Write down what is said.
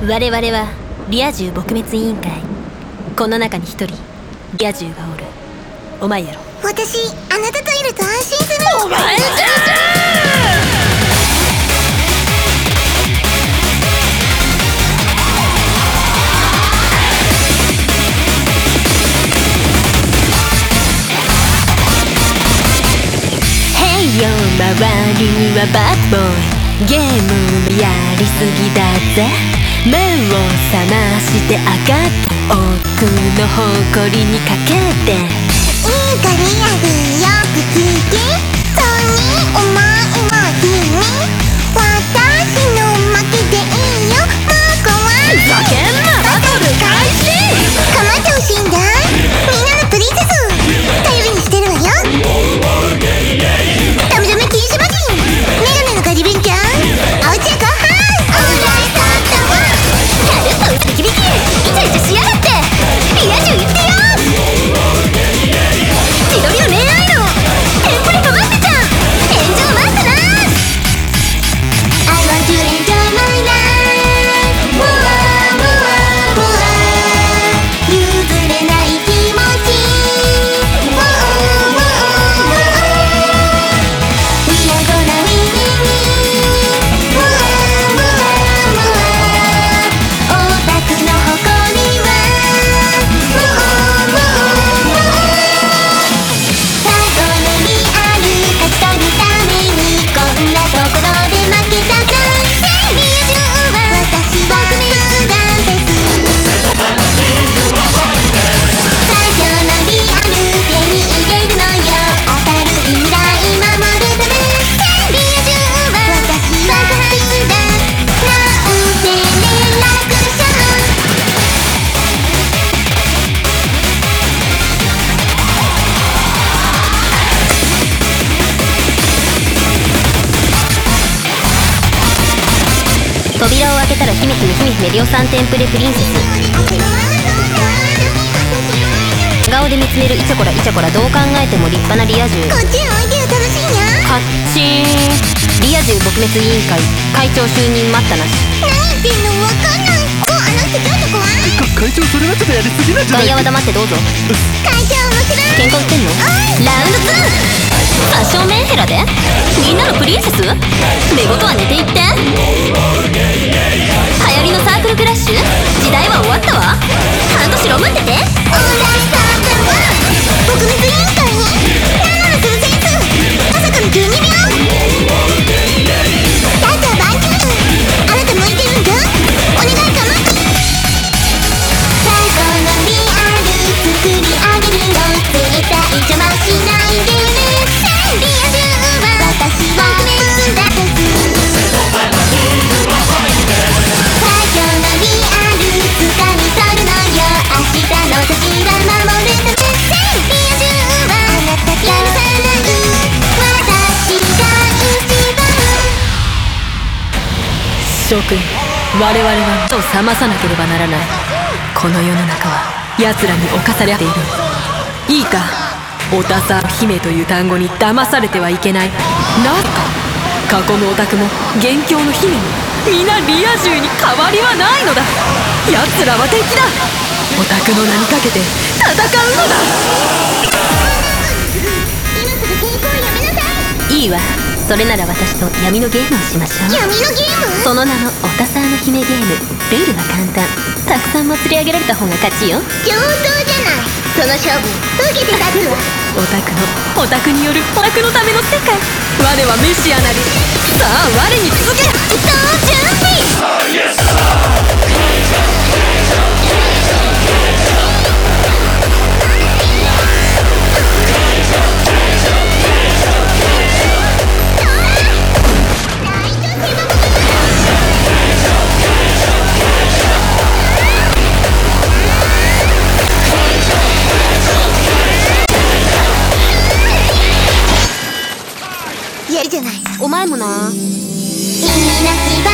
我々はリア充撲滅委員会。この中に一人リア充がおる。お前やろ。私あなたといると安心する。お前じゃへいよ周りにはバッドボーイゲームやりすぎだぜ目を覚まして上がって奥の誇りにかけて。いいかリアルよく聞いてソニーお前も君。扉を開けたら姫姫姫姫リオさんテンプレプリンセス。顔で見つめるイチャコライチャコラどう考えても立派なリア充こっちへおいでよ楽しいにゃカッチー。ンリア充撲滅委員会会長就任待ったなし。何言ってんのわかんない。おあの人ちょっと怖いか会長それはちょっとやりすぎなんじゃない？外野は黙ってどうぞ。会長面白い。喧嘩売ってんのラウンド2殺傷メンヘラで？みんなのプリンセス？寝言は寝ていって諸君我々は目を覚まさなければならないこの世の中は奴らに侵されているいいかおたさ姫という単語に騙されてはいけないなんと過去のオタクも元凶の姫も皆リア充に変わりはないのだ。奴らは敵だオタクの名にかけて戦うのだいいわそれなら私と闇のゲームをしましょう。闇のゲーム？その名もオタサーの姫ゲーム。ルールは簡単。たくさん祭り上げられた方が勝ちよ。上等じゃない。その勝負受けて立つわ。オタクのオタクによるオタクのための世界。我はメシアなり。さあ我に続けないもな。